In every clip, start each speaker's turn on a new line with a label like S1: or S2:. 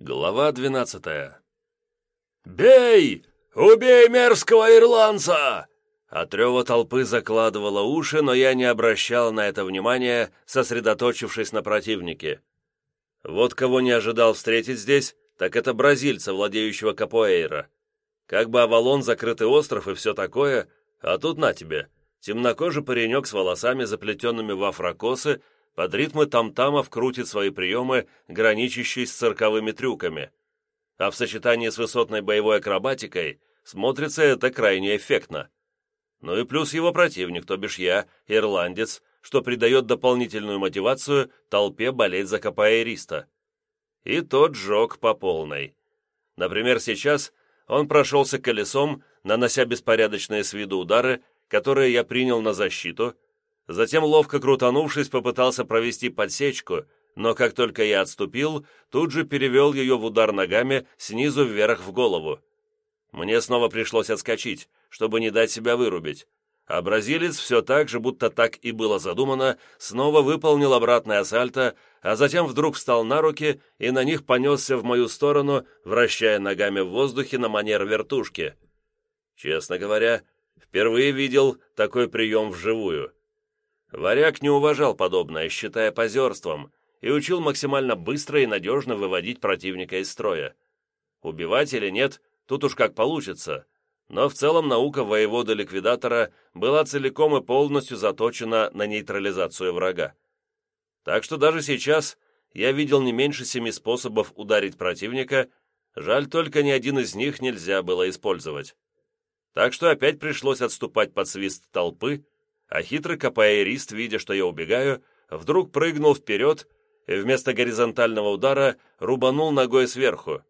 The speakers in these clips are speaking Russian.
S1: Глава двенадцатая. «Бей! Убей мерзкого ирландца!» От рева толпы закладывала уши, но я не обращал на это внимания, сосредоточившись на противнике. Вот кого не ожидал встретить здесь, так это бразильца, владеющего капоэйра. Как бы Авалон, закрытый остров и все такое, а тут на тебе, темнокожий паренек с волосами, заплетенными в афрокосы, под ритмы там-тамов крутит свои приемы, граничащие с цирковыми трюками. А в сочетании с высотной боевой акробатикой смотрится это крайне эффектно. Ну и плюс его противник, то бишь я, ирландец, что придает дополнительную мотивацию толпе болеть за капоэриста. И тот жег по полной. Например, сейчас он прошелся колесом, нанося беспорядочные с виду удары, которые я принял на защиту, Затем, ловко крутанувшись, попытался провести подсечку, но как только я отступил, тут же перевел ее в удар ногами снизу вверх в голову. Мне снова пришлось отскочить, чтобы не дать себя вырубить. А бразилец все так же, будто так и было задумано, снова выполнил обратное сальто, а затем вдруг встал на руки и на них понесся в мою сторону, вращая ногами в воздухе на манер вертушки. Честно говоря, впервые видел такой прием вживую. Варяг не уважал подобное, считая позерством, и учил максимально быстро и надежно выводить противника из строя. Убивать или нет, тут уж как получится, но в целом наука воевода-ликвидатора была целиком и полностью заточена на нейтрализацию врага. Так что даже сейчас я видел не меньше семи способов ударить противника, жаль только ни один из них нельзя было использовать. Так что опять пришлось отступать под свист толпы, а хитрый капоэрист, видя, что я убегаю, вдруг прыгнул вперед и вместо горизонтального удара рубанул ногой сверху.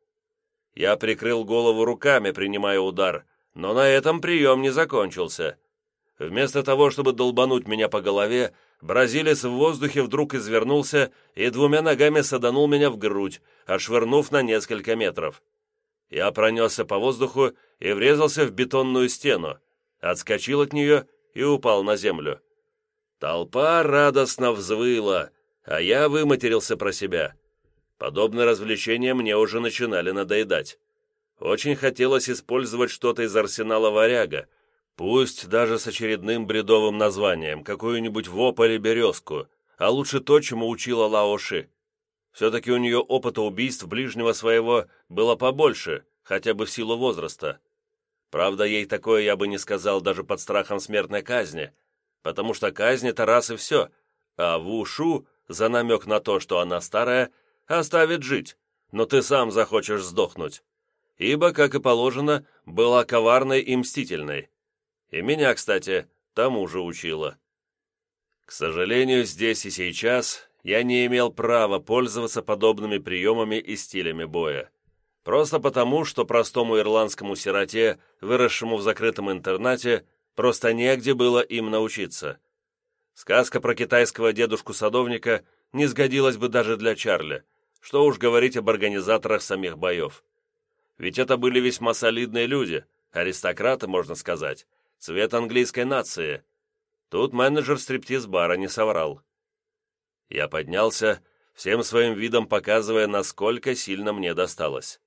S1: Я прикрыл голову руками, принимая удар, но на этом прием не закончился. Вместо того, чтобы долбануть меня по голове, бразилец в воздухе вдруг извернулся и двумя ногами саданул меня в грудь, отшвырнув на несколько метров. Я пронесся по воздуху и врезался в бетонную стену, отскочил от нее и упал на землю. Толпа радостно взвыла, а я выматерился про себя. Подобные развлечения мне уже начинали надоедать. Очень хотелось использовать что-то из арсенала варяга, пусть даже с очередным бредовым названием, какую-нибудь воп или березку, а лучше то, чему учила Лаоши. Все-таки у нее опыта убийств ближнего своего было побольше, хотя бы в силу возраста. Правда, ей такое я бы не сказал даже под страхом смертной казни, потому что казнь — это раз и все, а в ушу за намек на то, что она старая, оставит жить, но ты сам захочешь сдохнуть. Ибо, как и положено, была коварной и мстительной. И меня, кстати, тому же учила. К сожалению, здесь и сейчас я не имел права пользоваться подобными приемами и стилями боя. Просто потому, что простому ирландскому сироте, выросшему в закрытом интернате, просто негде было им научиться. Сказка про китайского дедушку-садовника не сгодилась бы даже для Чарли, что уж говорить об организаторах самих боев. Ведь это были весьма солидные люди, аристократы, можно сказать, цвет английской нации. Тут менеджер стриптиз-бара не соврал. Я поднялся, всем своим видом показывая, насколько сильно мне досталось.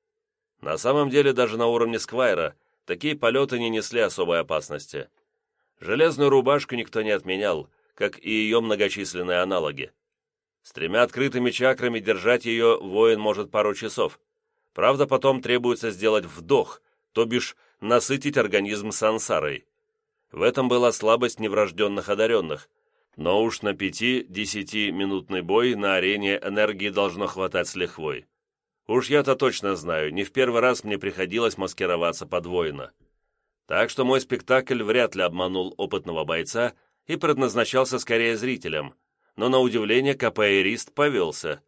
S1: На самом деле, даже на уровне Сквайра, такие полеты не несли особой опасности. Железную рубашку никто не отменял, как и ее многочисленные аналоги. С тремя открытыми чакрами держать ее воин может пару часов. Правда, потом требуется сделать вдох, то бишь насытить организм сансарой. В этом была слабость неврожденных одаренных, но уж на пяти-десяти минутный бой на арене энергии должно хватать с лихвой. Уж я-то точно знаю, не в первый раз мне приходилось маскироваться под воина. Так что мой спектакль вряд ли обманул опытного бойца и предназначался скорее зрителям, но на удивление капоэрист повелся.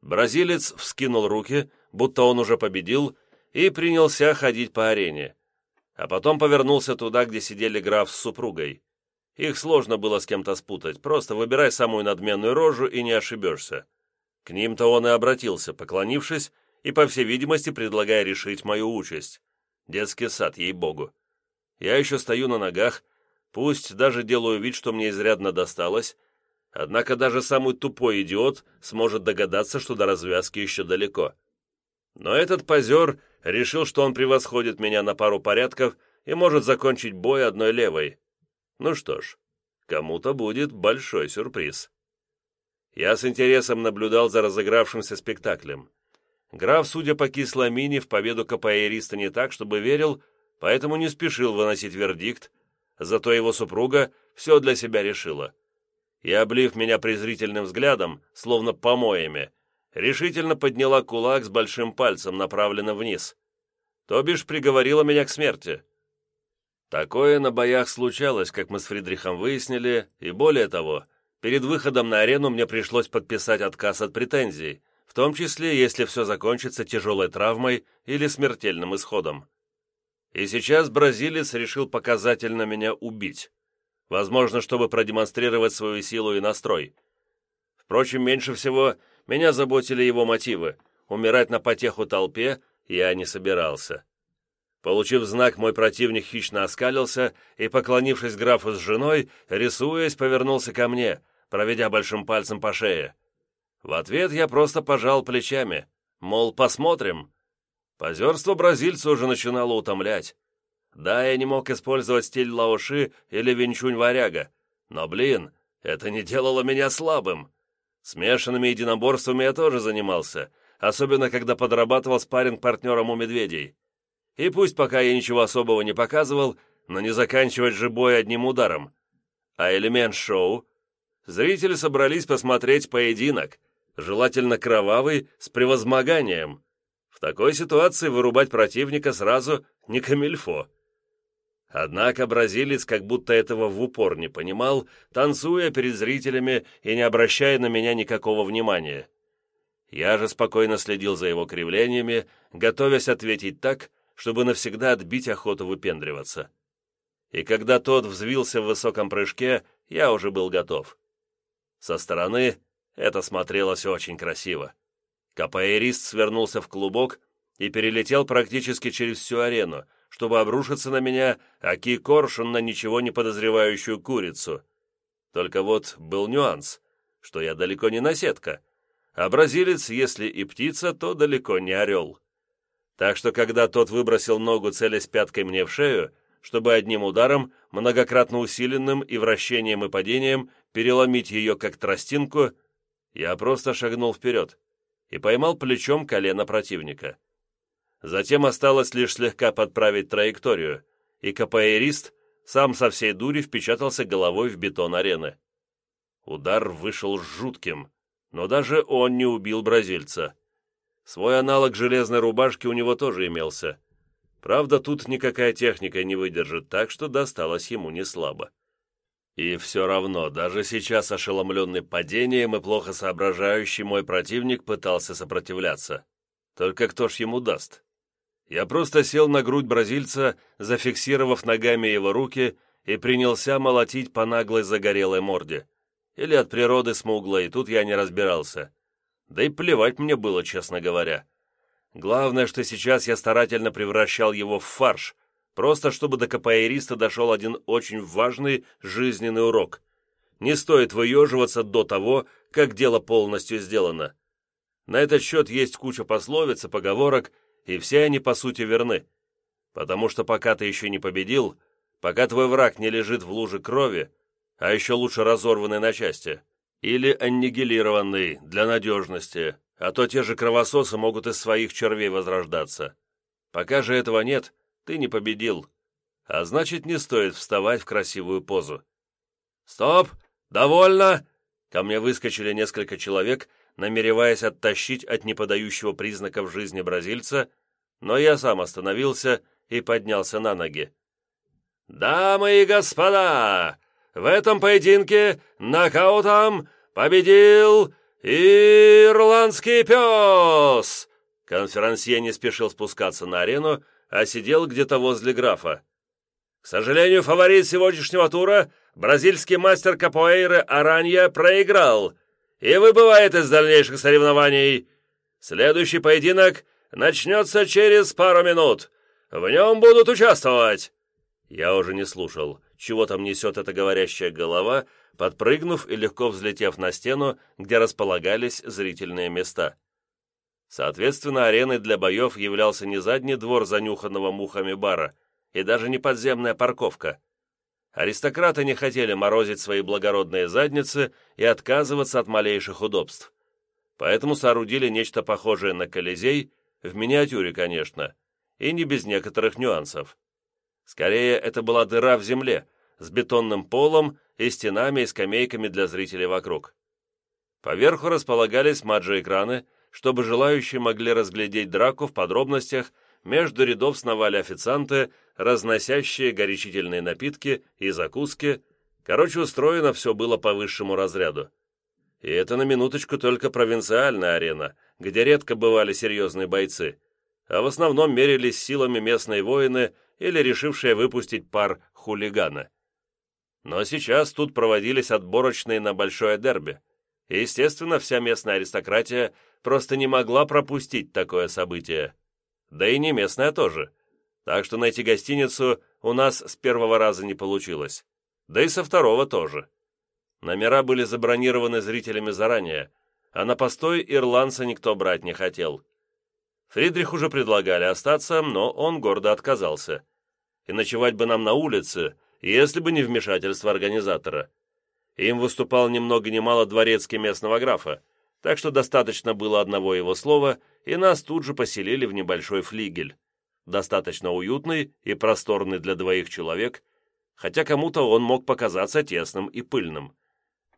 S1: Бразилец вскинул руки, будто он уже победил, и принялся ходить по арене. А потом повернулся туда, где сидели граф с супругой. Их сложно было с кем-то спутать, просто выбирай самую надменную рожу и не ошибешься. К ним-то он и обратился, поклонившись и, по всей видимости, предлагая решить мою участь. Детский сад, ей-богу. Я еще стою на ногах, пусть даже делаю вид, что мне изрядно досталось, однако даже самый тупой идиот сможет догадаться, что до развязки еще далеко. Но этот позер решил, что он превосходит меня на пару порядков и может закончить бой одной левой. Ну что ж, кому-то будет большой сюрприз. Я с интересом наблюдал за разыгравшимся спектаклем. Граф, судя по кислой мине, в победу капоэриста не так, чтобы верил, поэтому не спешил выносить вердикт, зато его супруга все для себя решила. И, облив меня презрительным взглядом, словно помоями, решительно подняла кулак с большим пальцем, направленным вниз. То бишь приговорила меня к смерти. Такое на боях случалось, как мы с Фридрихом выяснили, и более того, перед выходом на арену мне пришлось подписать отказ от претензий, в том числе, если все закончится тяжелой травмой или смертельным исходом. И сейчас бразилец решил показательно меня убить. Возможно, чтобы продемонстрировать свою силу и настрой. Впрочем, меньше всего меня заботили его мотивы. Умирать на потеху толпе я не собирался. Получив знак, мой противник хищно оскалился и, поклонившись графу с женой, рисуясь, повернулся ко мне, проведя большим пальцем по шее. В ответ я просто пожал плечами, мол, посмотрим. Позерство бразильца уже начинало утомлять. Да, я не мог использовать стиль лаоши или винчунь-варяга, но, блин, это не делало меня слабым. Смешанными единоборствами я тоже занимался, особенно когда подрабатывал спарринг партнером у медведей. И пусть пока я ничего особого не показывал, но не заканчивать же бой одним ударом. А элемент шоу? Зрители собрались посмотреть поединок, желательно кровавый, с превозмоганием. В такой ситуации вырубать противника сразу не камильфо. Однако бразилец как будто этого в упор не понимал, танцуя перед зрителями и не обращая на меня никакого внимания. Я же спокойно следил за его кривлениями, готовясь ответить так, чтобы навсегда отбить охоту выпендриваться. И когда тот взвился в высоком прыжке, я уже был готов. Со стороны это смотрелось очень красиво. Капоэрист свернулся в клубок и перелетел практически через всю арену, чтобы обрушиться на меня, аки коршун на ничего не подозревающую курицу. Только вот был нюанс, что я далеко не наседка, а бразилец, если и птица, то далеко не орел. Так что, когда тот выбросил ногу, целясь пяткой мне в шею, чтобы одним ударом, многократно усиленным и вращением и падением, переломить ее как тростинку, я просто шагнул вперед и поймал плечом колено противника. Затем осталось лишь слегка подправить траекторию, и КПРист сам со всей дури впечатался головой в бетон арены. Удар вышел жутким, но даже он не убил бразильца. Свой аналог железной рубашки у него тоже имелся. Правда, тут никакая техника не выдержит, так что досталось ему не слабо. И все равно, даже сейчас ошеломленный падением и плохо соображающий мой противник пытался сопротивляться. Только кто ж ему даст? Я просто сел на грудь бразильца, зафиксировав ногами его руки, и принялся молотить по наглой загорелой морде. Или от природы смуглой, тут я не разбирался. Да и плевать мне было, честно говоря. Главное, что сейчас я старательно превращал его в фарш, просто чтобы до капоэриста дошел один очень важный жизненный урок. Не стоит выеживаться до того, как дело полностью сделано. На этот счет есть куча пословиц и поговорок, и все они по сути верны. Потому что пока ты еще не победил, пока твой враг не лежит в луже крови, а еще лучше разорванный на части, или аннигилированный для надежности, а то те же кровососы могут из своих червей возрождаться. Пока же этого нет, ты не победил, а значит не стоит вставать в красивую позу. «Стоп! Довольно!» Ко мне выскочили несколько человек намереваясь оттащить от неподающего признаков жизни бразильца, но я сам остановился и поднялся на ноги. «Дамы и господа, в этом поединке нокаутом победил ирландский пес!» Конферансье не спешил спускаться на арену, а сидел где-то возле графа. «К сожалению, фаворит сегодняшнего тура, бразильский мастер капоэйры Аранья, проиграл, и выбывает из дальнейших соревнований. Следующий поединок начнется через пару минут. В нем будут участвовать». Я уже не слушал, чего там несет эта говорящая голова, подпрыгнув и легко взлетев на стену, где располагались зрительные места. Соответственно, ареной для боев являлся не задний двор занюханного мухами бара и даже не подземная парковка. Аристократы не хотели морозить свои благородные задницы и отказываться от малейших удобств. Поэтому соорудили нечто похожее на Колизей, в миниатюре, конечно, и не без некоторых нюансов. Скорее, это была дыра в земле, с бетонным полом и стенами и скамейками для зрителей вокруг. Поверху располагались маджи-экраны, чтобы желающие могли разглядеть драку в подробностях, между рядов сновали официанты, разносящие горячительные напитки и закуски. Короче, устроено все было по высшему разряду. И это на минуточку только провинциальная арена, где редко бывали серьезные бойцы, а в основном мерились силами местные воины или решившие выпустить пар хулигана. Но сейчас тут проводились отборочные на большое дерби, естественно, вся местная аристократия просто не могла пропустить такое событие. Да и не местная тоже. Так что найти гостиницу у нас с первого раза не получилось. Да и со второго тоже. Номера были забронированы зрителями заранее, а на постой ирландца никто брать не хотел. Фридрих уже предлагали остаться, но он гордо отказался. И ночевать бы нам на улице, если бы не вмешательство организатора. Им выступал ни много ни мало дворецкий местного графа, так что достаточно было одного его слова, и нас тут же поселили в небольшой флигель. Достаточно уютный и просторный для двоих человек, хотя кому-то он мог показаться тесным и пыльным.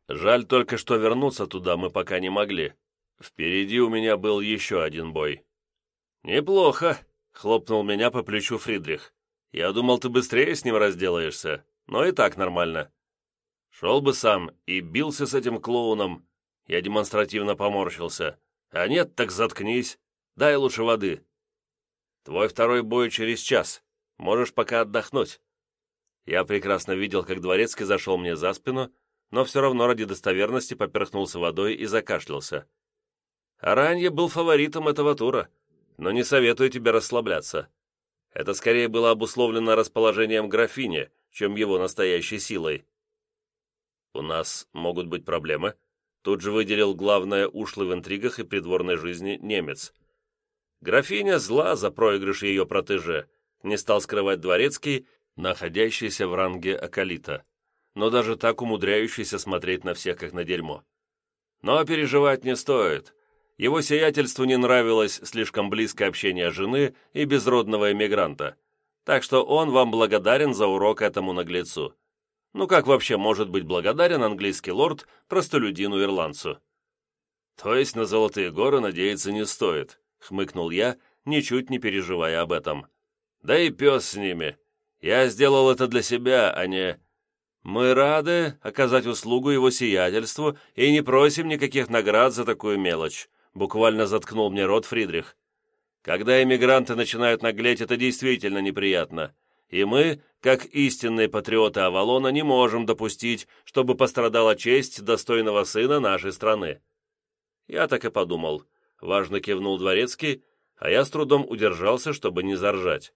S1: Жаль только, что вернуться туда мы пока не могли. Впереди у меня был еще один бой. «Неплохо», — хлопнул меня по плечу Фридрих. «Я думал, ты быстрее с ним разделаешься, но и так нормально». Шел бы сам и бился с этим клоуном. Я демонстративно поморщился. А нет, так заткнись. Дай лучше воды. Твой второй бой через час. Можешь пока отдохнуть. Я прекрасно видел, как Дворецкий зашел мне за спину, но все равно ради достоверности поперхнулся водой и закашлялся. Аранье был фаворитом этого тура, но не советую тебе расслабляться. Это скорее было обусловлено расположением графини, чем его настоящей силой. «У нас могут быть проблемы», тут же выделил главное ушлый в интригах и придворной жизни немец. Графиня зла за проигрыш ее протеже, не стал скрывать дворецкий, находящийся в ранге Акалита, но даже так умудряющийся смотреть на всех, как на дерьмо. Но переживать не стоит. Его сиятельству не нравилось слишком близкое общение жены и безродного эмигранта, так что он вам благодарен за урок этому наглецу. Ну как вообще может быть благодарен английский лорд простолюдину-ирландцу? То есть на Золотые горы надеяться не стоит, хмыкнул я, ничуть не переживая об этом. Да и пес с ними. Я сделал это для себя, а не... Мы рады оказать услугу его сиятельству и не просим никаких наград за такую мелочь, буквально заткнул мне рот Фридрих. Когда эмигранты начинают наглеть, это действительно неприятно и мы, как истинные патриоты Авалона, не можем допустить, чтобы пострадала честь достойного сына нашей страны». Я так и подумал. Важно кивнул дворецкий, а я с трудом удержался, чтобы не заржать.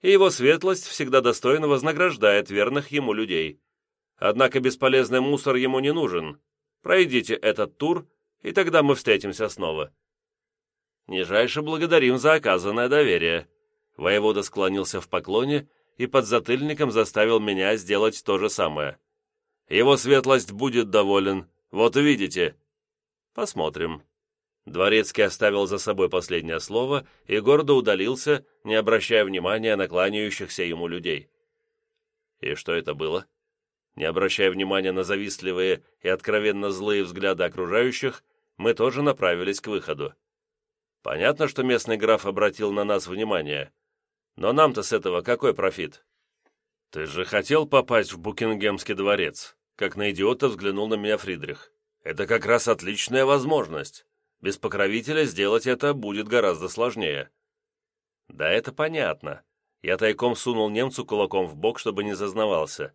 S1: И его светлость всегда достойно вознаграждает верных ему людей. Однако бесполезный мусор ему не нужен. Пройдите этот тур, и тогда мы встретимся снова. Нижайше благодарим за оказанное доверие. Воевода склонился в поклоне и под затыльником заставил меня сделать то же самое. Его светлость будет доволен, вот увидите. Посмотрим. Дворецкий оставил за собой последнее слово и гордо удалился, не обращая внимания на кланяющихся ему людей. И что это было? Не обращая внимания на завистливые и откровенно злые взгляды окружающих, мы тоже направились к выходу. Понятно, что местный граф обратил на нас внимание, но нам-то с этого какой профит? Ты же хотел попасть в Букингемский дворец? Как на идиота взглянул на меня Фридрих. Это как раз отличная возможность. Без покровителя сделать это будет гораздо сложнее. Да это понятно. Я тайком сунул немцу кулаком в бок, чтобы не зазнавался.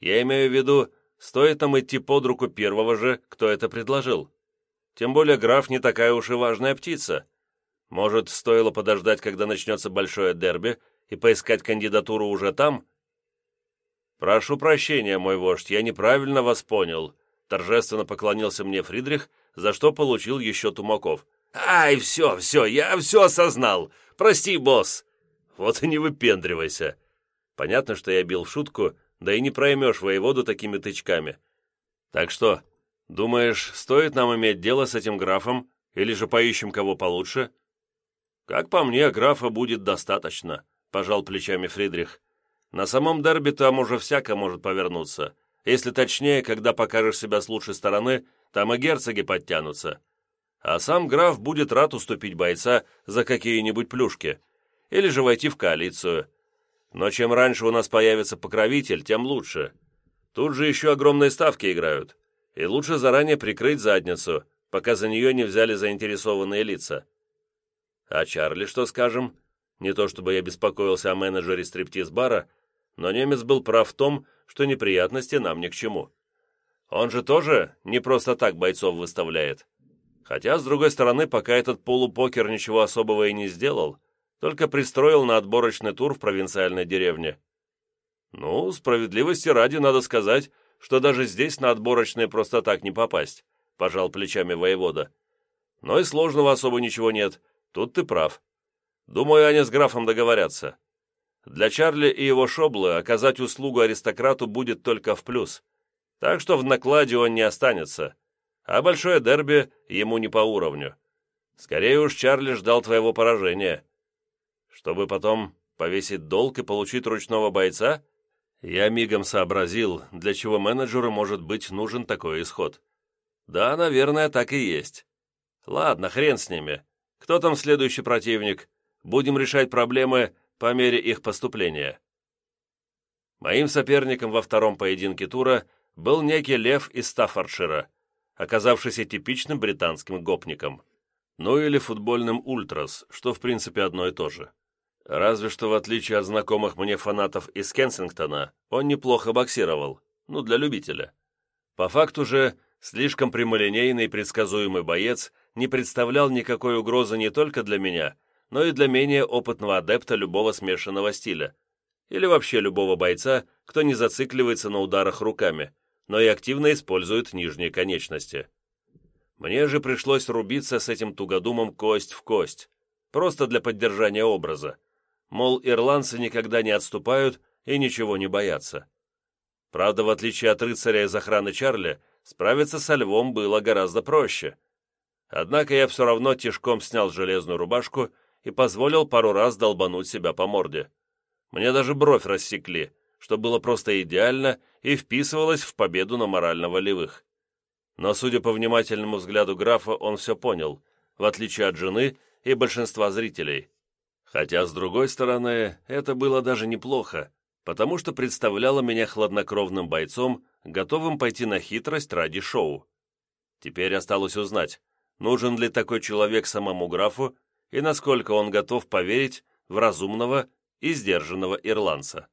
S1: Я имею в виду, стоит нам идти под руку первого же, кто это предложил. Тем более граф не такая уж и важная птица. Может, стоило подождать, когда начнется большое дерби, и поискать кандидатуру уже там? «Прошу прощения, мой вождь, я неправильно вас понял», торжественно поклонился мне Фридрих, за что получил еще тумаков. «Ай, все, все, я все осознал! Прости, босс!» «Вот и не выпендривайся!» Понятно, что я бил в шутку, да и не проймешь воеводу такими тычками. «Так что, думаешь, стоит нам иметь дело с этим графом, или же поищем кого получше?» «Как по мне, графа будет достаточно», — пожал плечами Фридрих. «На самом дерби там уже всяко может повернуться. Если точнее, когда покажешь себя с лучшей стороны, там и герцоги подтянутся. А сам граф будет рад уступить бойца за какие-нибудь плюшки. Или же войти в коалицию. Но чем раньше у нас появится покровитель, тем лучше. Тут же еще огромные ставки играют. И лучше заранее прикрыть задницу, пока за нее не взяли заинтересованные лица. А Чарли что скажем? Не то чтобы я беспокоился о менеджере стриптиз-бара, но немец был прав в том, что неприятности нам ни к чему. Он же тоже не просто так бойцов выставляет. Хотя, с другой стороны, пока этот полупокер ничего особого и не сделал, только пристроил на отборочный тур в провинциальной деревне. Ну, справедливости ради надо сказать, что даже здесь на отборочные просто так не попасть, пожал плечами воевода. Но и сложного особо ничего нет, тут ты прав. Думаю, они с графом договорятся. Для Чарли и его шоблы оказать услугу аристократу будет только в плюс, так что в накладе он не останется, а большое дерби ему не по уровню. Скорее уж Чарли ждал твоего поражения. Чтобы потом повесить долг и получить ручного бойца? Я мигом сообразил, для чего менеджеру может быть нужен такой исход. Да, наверное, так и есть. Ладно, хрен с ними. Кто там следующий противник? Будем решать проблемы по мере их поступления. Моим соперником во втором поединке тура был некий Лев из Стаффордшира, оказавшийся типичным британским гопником. Ну или футбольным ультрас, что в принципе одно и то же. Разве что в отличие от знакомых мне фанатов из Кенсингтона, он неплохо боксировал, ну для любителя. По факту же, слишком прямолинейный и предсказуемый боец не представлял никакой угрозы не только для меня, но и для менее опытного адепта любого смешанного стиля, или вообще любого бойца, кто не зацикливается на ударах руками, но и активно использует нижние конечности. Мне же пришлось рубиться с этим тугодумом кость в кость, просто для поддержания образа. Мол, ирландцы никогда не отступают и ничего не боятся. Правда, в отличие от рыцаря из охраны Чарли, справиться со львом было гораздо проще. Однако я все равно тишком снял железную рубашку и позволил пару раз долбануть себя по морде. Мне даже бровь рассекли, что было просто идеально и вписывалось в победу на морально-волевых. Но, судя по внимательному взгляду графа, он все понял, в отличие от жены и большинства зрителей. Хотя, с другой стороны, это было даже неплохо, потому что представляло меня хладнокровным бойцом, готовым пойти на хитрость ради шоу. Теперь осталось узнать, нужен ли такой человек самому графу и насколько он готов поверить в разумного и сдержанного ирландца.